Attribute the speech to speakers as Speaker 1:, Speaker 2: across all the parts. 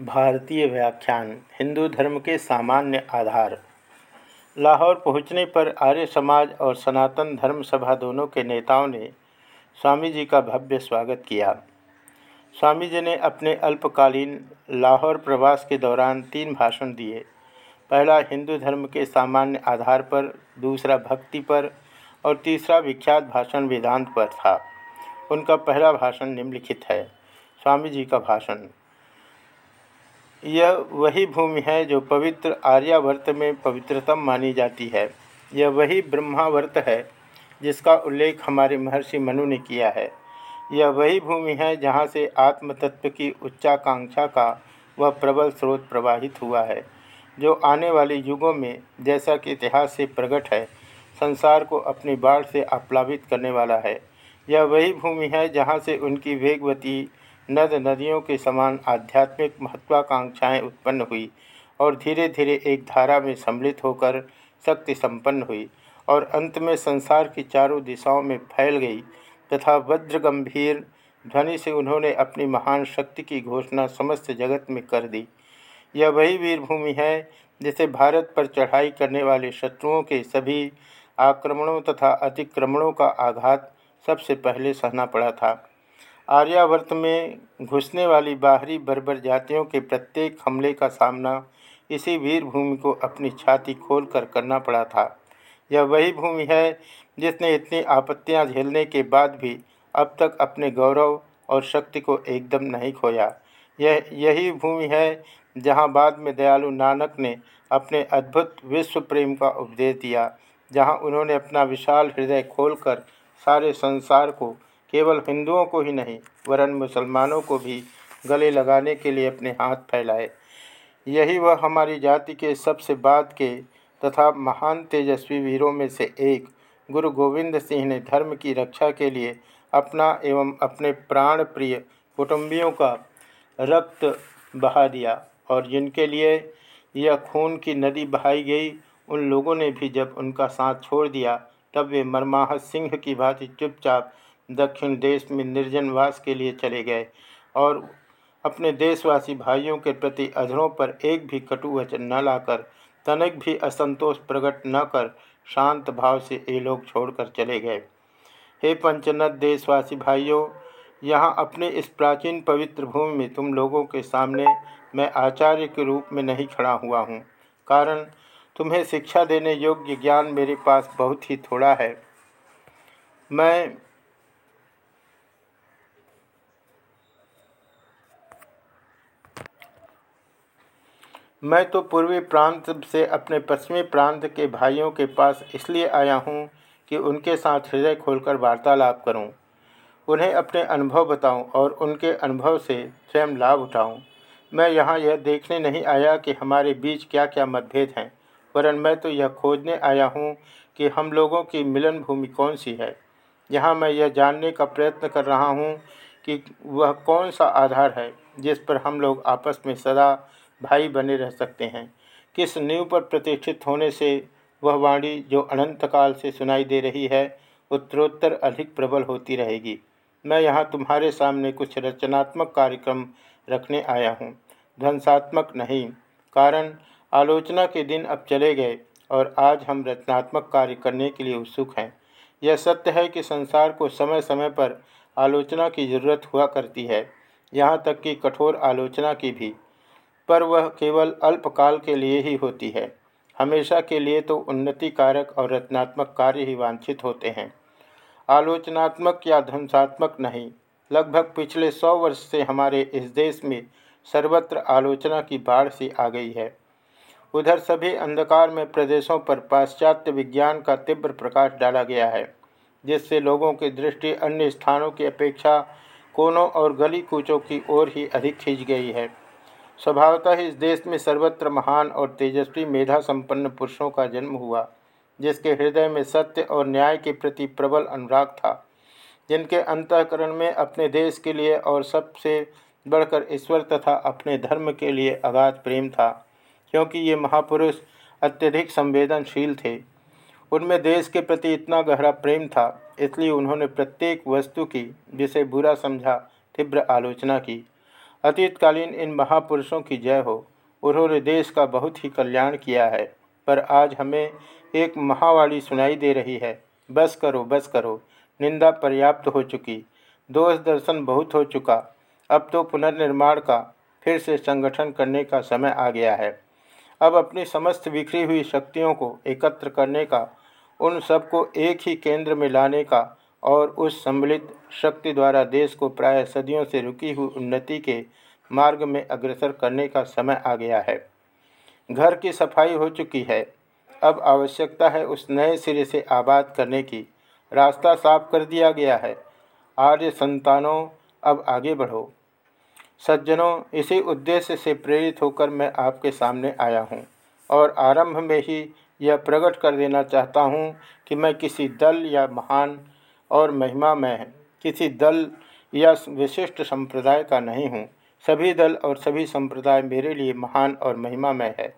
Speaker 1: भारतीय व्याख्यान, हिंदू धर्म के सामान्य आधार। लाहौर पहुँचने पर आर्य समाज और सनातन धर्म सभा दोनों के नेताओं ने स्वामी जी का भव्य स्वागत किया। स्वामी जी ने अपने अल्पकालीन लाहौर प्रवास के दौरान तीन भाषण दिए। पहला, हिंदू धर्म के सामान्य आधार पर, दूसरा, भक्ति पर और तीसरा, विख्यात भाषण वेदांत पर था। उनका पहला भाषण निम्नलिखित है। स्वामी जी का भाषण यह वही भूमि है जो पवित्र आर्यावर्त में पवित्रतम मानी जाती है। यह वही ब्रह्मावर्त है, जिसका उल्लेख हमारे महर्षि मनु ने किया है। यह वही भूमि है जहाँ से आत्म तत्व की उच्चाकांक्षा का वह प्रबल स्रोत प्रवाहित हुआ है, जो आने वाले युगों में जैसा कि इतिहास से प्रकट है, संसार को अपनी बाढ़ से आप्लावित करने वाला है। यह वही भूमि है जहाँ से उनकी वेगवती नद नदियों के समान आध्यात्मिक महत्वाकांक्षाएँ उत्पन्न हुई और धीरे धीरे एक धारा में सम्मिलित होकर शक्ति संपन्न हुई और अंत में संसार की चारों दिशाओं में फैल गई तथा वज्र गंभीर ध्वनि से उन्होंने अपनी महान शक्ति की घोषणा समस्त जगत में कर दी। यह वही वीरभूमि है जिसे भारत पर चढ़ाई करने वाले शत्रुओं के सभी आक्रमणों तथा अतिक्रमणों का आघात सबसे पहले सहना पड़ा था। आर्यावर्त में घुसने वाली बाहरी बर्बर जातियों के प्रत्येक हमले का सामना इसी वीरभूमि को अपनी छाती खोलकर करना पड़ा था। यह वही भूमि है जिसने इतनी आपत्तियाँ झेलने के बाद भी अब तक अपने गौरव और शक्ति को एकदम नहीं खोया। यह, यही भूमि है जहाँ बाद में दयालु नानक ने अपने अद्भुत विश्व प्रेम का उपदेश दिया, जहाँ उन्होंने अपना विशाल हृदय खोलकर सारे संसार को केवल हिंदुओं को ही नहीं, वरन मुसलमानों को भी गले लगाने के लिए अपने हाथ फैलाए। यही वह हमारी जाति के सबसे बाद के तथा महान तेजस्वी वीरों में से एक, गुरु गोविंद सिंह ने धर्म की रक्षा के लिए अपना एवं अपने प्राण प्रिय कुटुंबियों का रक्त बहा दिया और जिनके लिए यह खून की नदी बहाई गई, उन लोगों ने भी जब उनका साथ छोड़ दिया, तब वे मरमाह सिंह की भांति चुपचाप दक्षिण देश में निर्जनवास के लिए चले गए और अपने देशवासी भाइयों के प्रति अधरों पर एक भी कटु वचन न लाकर, तनिक भी असंतोष प्रकट न कर, शांत भाव से ये लोग छोड़कर चले गए। हे पंचनद देशवासी भाइयों, यहाँ अपने इस प्राचीन पवित्र भूमि में तुम लोगों के सामने मैं आचार्य के रूप में नहीं खड़ा हुआ हूँ, कारण तुम्हें शिक्षा देने योग्य ज्ञान मेरे पास बहुत ही थोड़ा है। मैं मैं तो पूर्वी प्रांत से अपने पश्चिमी प्रांत के भाइयों के पास इसलिए आया हूँ कि उनके साथ हृदय खोलकर वार्तालाप करूँ उन्हें अपने अनुभव बताऊँ और उनके अनुभव से स्वयं लाभ उठाऊं। मैं यहाँ यह देखने नहीं आया कि हमारे बीच क्या क्या मतभेद हैं, वरन मैं तो यह खोजने आया हूँ कि हम लोगों की मिलन भूमि कौन सी है यहाँ मैं यह जानने का प्रयत्न कर रहा हूँ कि वह कौन सा आधार है जिस पर हम लोग आपस में सदा भाई बने रह सकते हैं। किस नींव पर प्रतिष्ठित होने से वह वाणी जो अनंत काल से सुनाई दे रही है, उत्तरोत्तर अधिक प्रबल होती रहेगी। मैं यहाँ तुम्हारे सामने कुछ रचनात्मक कार्यक्रम रखने आया हूँ। ध्वंसात्मक नहीं, कारण आलोचना के दिन अब चले गए और आज हम रचनात्मक कार्य करने के लिए उत्सुक हैं। यह सत्य है कि संसार को समय समय पर आलोचना की ज़रूरत हुआ करती है। यहाँ तक कि कठोर आलोचना की भी। पर वह केवल अल्पकाल के लिए ही होती है। हमेशा के लिए तो उन्नति कारक और रचनात्मक कार्य ही वांछित होते हैं। आलोचनात्मक या ध्वंसात्मक नहीं, लगभग पिछले सौ वर्ष से हमारे इस देश में सर्वत्र आलोचना की बाढ़ सी आ गई है। उधर सभी अंधकार में प्रदेशों पर पाश्चात्य विज्ञान का तीव्र प्रकाश डाला गया है, जिससे लोगों की दृष्टि अन्य स्थानों की अपेक्षा कोनों और गली कूचों की ओर ही अधिक खींच गई है। स्वभावतः इस देश में सर्वत्र महान और तेजस्वी मेधा संपन्न पुरुषों का जन्म हुआ, जिसके हृदय में सत्य और न्याय के प्रति प्रबल अनुराग था, जिनके अंतकरण में अपने देश के लिए और सबसे बढ़कर ईश्वर तथा अपने धर्म के लिए अगाध प्रेम था, क्योंकि ये महापुरुष अत्यधिक संवेदनशील थे। उनमें देश के प्रति इतना गहरा प्रेम था, इसलिए उन्होंने प्रत्येक वस्तु की, जिसे बुरा समझा, तीव्र आलोचना की। अतीतकालीन इन महापुरुषों की जय हो। उन्होंने देश का बहुत ही कल्याण किया है, पर आज हमें एक महावाणी सुनाई दे रही है। बस करो बस करो, निंदा पर्याप्त हो चुकी। दोष दर्शन बहुत हो चुका। अब तो पुनर्निर्माण का, फिर से संगठन करने का समय आ गया है। अब अपनी समस्त बिखरी हुई शक्तियों को एकत्र करने का, उन सबको एक ही केंद्र में लाने का और उस सम्मिलित शक्ति द्वारा देश को प्राय सदियों से रुकी हुई उन्नति के मार्ग में अग्रसर करने का समय आ गया है। घर की सफ़ाई हो चुकी है। अब आवश्यकता है उस नए सिरे से आबाद करने की। रास्ता साफ़ कर दिया गया है। आर्य संतानों, अब आगे बढ़ो। सज्जनों, इसी उद्देश्य से प्रेरित होकर मैं आपके सामने आया हूँ और आरंभ में ही यह प्रकट कर देना चाहता हूँ कि मैं किसी दल या महान और महिमा में किसी दल या विशिष्ट संप्रदाय का नहीं हूँ। सभी दल और सभी संप्रदाय मेरे लिए महान और महिमामय है।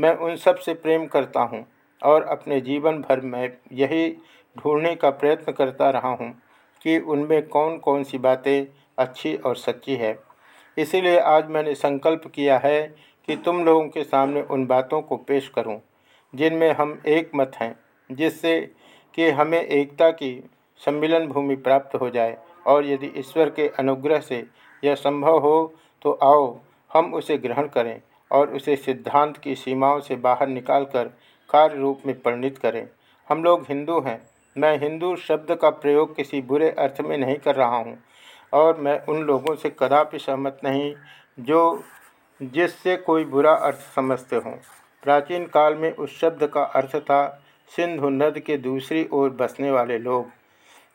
Speaker 1: मैं उन सबसे प्रेम करता हूँ और अपने जीवन भर में यही ढूँढने का प्रयत्न करता रहा हूँ कि उनमें कौन कौन सी बातें अच्छी और सच्ची है। इसीलिए आज मैंने संकल्प किया है कि तुम लोगों के सामने उन बातों को पेश करूँ, जिनमें हम एक मत हैं जिससे कि हमें एकता की सम्मिलन भूमि प्राप्त हो जाए और यदि ईश्वर के अनुग्रह से यह संभव हो तो आओ, हम उसे ग्रहण करें और उसे सिद्धांत की सीमाओं से बाहर निकालकर कार्य रूप में परिणित करें। हम लोग हिंदू हैं। मैं हिंदू शब्द का प्रयोग किसी बुरे अर्थ में नहीं कर रहा हूँ और मैं उन लोगों से कदापि सहमत नहीं जो, जिससे कोई बुरा अर्थ समझते हों। प्राचीन काल में उस शब्द का अर्थ था, सिंधु नद के दूसरी ओर बसने वाले लोग।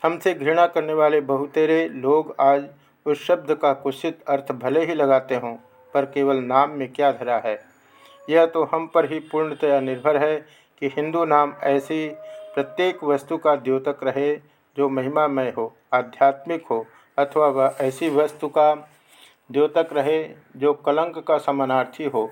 Speaker 1: हमसे घृणा करने वाले बहुतेरे लोग आज उस शब्द का कुशित अर्थ भले ही लगाते हों, पर केवल नाम में क्या धरा है? यह तो हम पर ही पूर्णतया निर्भर है कि हिंदू नाम ऐसी प्रत्येक वस्तु का द्योतक रहे जो महिमामय हो, आध्यात्मिक हो, अथवा वह ऐसी वस्तु का द्योतक रहे जो कलंक का समानार्थी हो।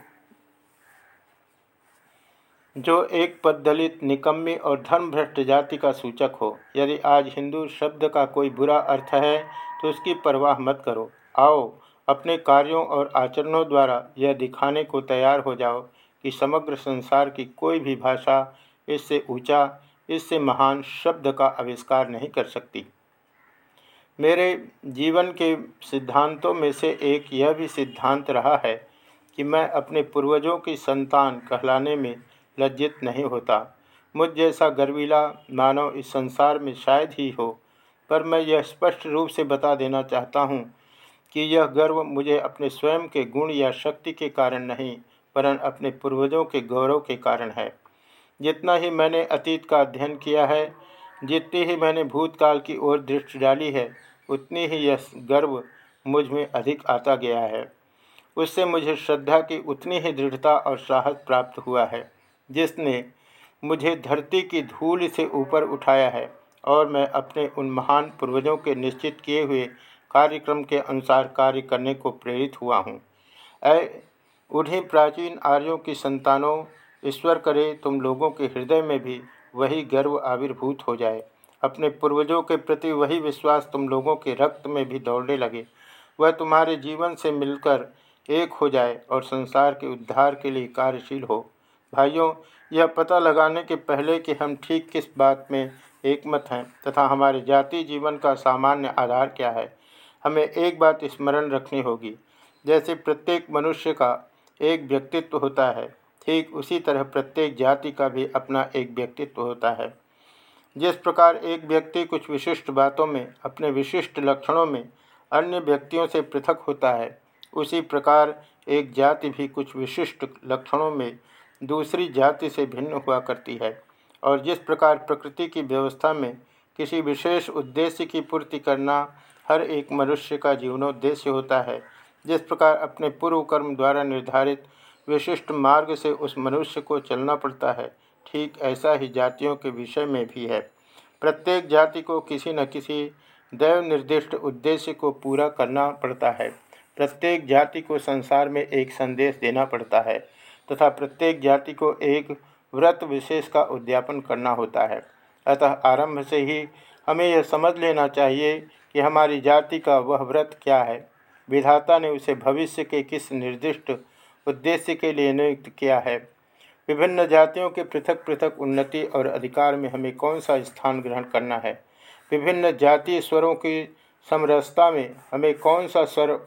Speaker 1: जो एक पदलित, निकम्मी और धर्म भ्रष्ट जाति का सूचक हो। यदि आज हिंदू शब्द का कोई बुरा अर्थ है तो उसकी परवाह मत करो। आओ, अपने कार्यों और आचरणों द्वारा यह दिखाने को तैयार हो जाओ कि समग्र संसार की कोई भी भाषा इससे ऊँचा, इससे महान शब्द का आविष्कार नहीं कर सकती। मेरे जीवन के सिद्धांतों में से एक यह भी सिद्धांत रहा है कि मैं अपने पूर्वजों की संतान कहलाने में लज्जित नहीं होता। मुझ जैसा गर्वीला मानव इस संसार में शायद ही हो, पर मैं यह स्पष्ट रूप से बता देना चाहता हूँ कि यह गर्व मुझे अपने स्वयं के गुण या शक्ति के कारण नहीं वरन अपने पूर्वजों के गौरव के कारण है। जितना ही मैंने अतीत का अध्ययन किया है, जितनी ही मैंने भूतकाल की ओर दृष्टि डाली है, उतनी ही यह गर्व मुझमें अधिक आता गया है। उससे मुझे श्रद्धा की उतनी ही दृढ़ता और साहस प्राप्त हुआ है। जिसने मुझे धरती की धूल से ऊपर उठाया है और मैं अपने उन महान पूर्वजों के निश्चित किए हुए कार्यक्रम के अनुसार कार्य करने को प्रेरित हुआ हूँ। उन्हें प्राचीन आर्यों की संतानों, ईश्वर करे तुम लोगों के हृदय में भी वही गर्व आविर्भूत हो जाए। अपने पूर्वजों के प्रति वही विश्वास तुम लोगों के रक्त में भी दौड़ने लगे। वह तुम्हारे जीवन से मिलकर एक हो जाए और संसार के उद्धार के लिए कार्यशील हो। भाइयों, यह पता लगाने के पहले कि हम ठीक किस बात में एकमत हैं तथा हमारे जाति जीवन का सामान्य आधार क्या है। हमें एक बात स्मरण रखनी होगी, जैसे प्रत्येक मनुष्य का एक व्यक्तित्व होता है, ठीक उसी तरह प्रत्येक जाति का भी अपना एक व्यक्तित्व होता है। जिस प्रकार एक व्यक्ति कुछ विशिष्ट बातों में, अपने विशिष्ट लक्षणों में अन्य व्यक्तियों से पृथक होता है, उसी प्रकार एक जाति भी कुछ विशिष्ट लक्षणों में दूसरी जाति से भिन्न हुआ करती है और जिस प्रकार प्रकृति की व्यवस्था में किसी विशेष उद्देश्य की पूर्ति करना हर एक मनुष्य का जीवनोद्देश्य होता है, जिस प्रकार अपने पूर्व कर्म द्वारा निर्धारित विशिष्ट मार्ग से उस मनुष्य को चलना पड़ता है, ठीक ऐसा ही जातियों के विषय में भी है। प्रत्येक जाति को किसी न किसी दैव निर्दिष्ट उद्देश्य को पूरा करना पड़ता है। प्रत्येक जाति को संसार में एक संदेश देना पड़ता है तथा प्रत्येक जाति को एक व्रत विशेष का उद्यापन करना होता है। अतः आरंभ से ही हमें यह समझ लेना चाहिए कि हमारी जाति का वह व्रत क्या है। विधाता ने उसे भविष्य के किस निर्दिष्ट उद्देश्य के लिए नियुक्त किया है। विभिन्न जातियों के पृथक पृथक उन्नति और अधिकार में हमें कौन सा स्थान ग्रहण करना है? विभिन्न जातीय स्वरों की समरसता में हमें कौन सा स्वर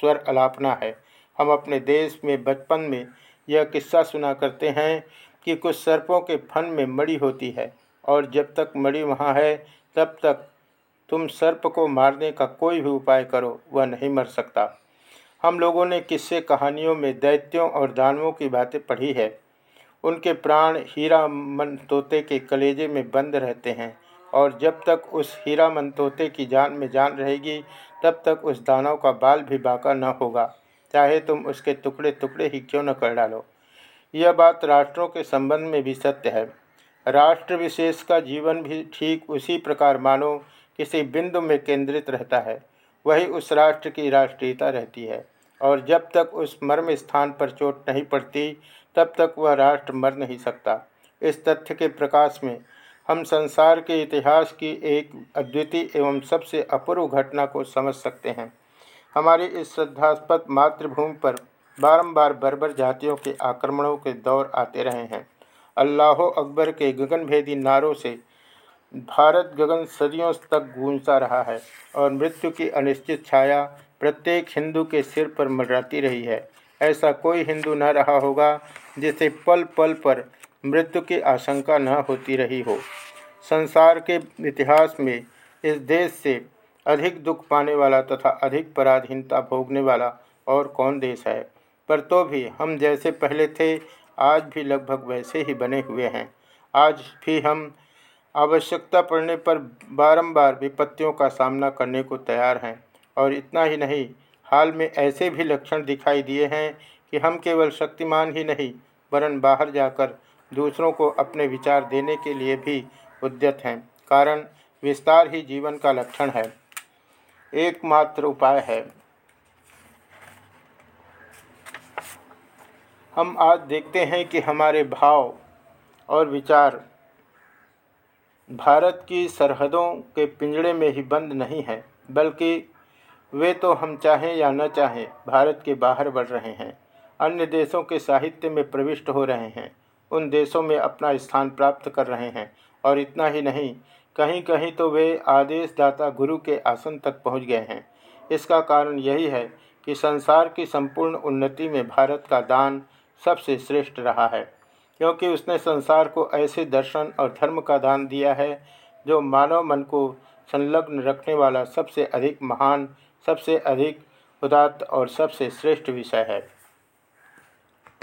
Speaker 1: स्वर अलापना है? हम अपने देश में, बचपन में यह किस्सा सुना करते हैं कि कुछ सर्पों के फन में मड़ी होती है और जब तक मड़ी वहाँ है, तब तक तुम सर्प को मारने का कोई भी उपाय करो, वह नहीं मर सकता। हम लोगों ने किस्से कहानियों में दैत्यों और दानवों की बातें पढ़ी है। उनके प्राण हीरा मन तोते के कलेजे में बंद रहते हैं और जब तक उस हीरा मन तोते की जान में जान रहेगी, तब तक उस दानव का बाल भी बाका न होगा। चाहे तुम उसके टुकड़े टुकड़े ही क्यों न कर डालो? यह बात राष्ट्रों के संबंध में भी सत्य है। राष्ट्र विशेष का जीवन भी ठीक उसी प्रकार मानो किसी बिंदु में केंद्रित रहता है। वही उस राष्ट्र की राष्ट्रीयता रहती है। और जब तक उस मर्म स्थान पर चोट नहीं पड़ती, तब तक वह राष्ट्र मर नहीं सकता। इस तथ्य के प्रकाश में हम संसार के इतिहास की एक अद्वितीय एवं सबसे अपूर्व घटना को समझ सकते हैं। हमारी इस श्रद्धास्पद मातृभूमि पर बारंबार बर्बर जातियों के आक्रमणों के दौर आते रहे हैं। अल्लाह अकबर के गगनभेदी नारों से भारत गगन सदियों तक गूंजता रहा है और मृत्यु की अनिश्चित छाया प्रत्येक हिंदू के सिर पर मंडराती रही है। ऐसा कोई हिंदू न रहा होगा जिसे पल पल पर मृत्यु की आशंका न होती रही हो। संसार के इतिहास में इस देश से अधिक दुख पाने वाला तथा अधिक पराधीनता भोगने वाला और कौन देश है? पर तो भी हम जैसे पहले थे, आज भी लगभग वैसे ही बने हुए हैं। आज भी हम आवश्यकता पड़ने पर बारंबार विपत्तियों का सामना करने को तैयार हैं। और इतना ही नहीं, हाल में ऐसे भी लक्षण दिखाई दिए हैं कि हम केवल शक्तिमान ही नहीं, वरन बाहर जाकर दूसरों को अपने विचार देने के लिए भी उद्यत हैं। कारण, विस्तार ही जीवन का लक्षण है। एकमात्र उपाय है। हम आज देखते हैं कि हमारे भाव और विचार भारत की सरहदों के पिंजड़े में ही बंद नहीं है, बल्कि वे तो हम चाहें या न चाहें, भारत के बाहर बढ़ रहे हैं। अन्य देशों के साहित्य में प्रविष्ट हो रहे हैं, उन देशों में अपना स्थान प्राप्त कर रहे हैं, और इतना ही नहीं कहीं कहीं तो वे आदेशदाता गुरु के आसन तक पहुँच गए हैं। इसका कारण यही है कि संसार की संपूर्ण उन्नति में भारत का दान सबसे श्रेष्ठ रहा है, क्योंकि उसने संसार को ऐसे दर्शन और धर्म का दान दिया है, जो मानव मन को संलग्न रखने वाला सबसे अधिक महान, सबसे अधिक उदात्त और सबसे श्रेष्ठ विषय है।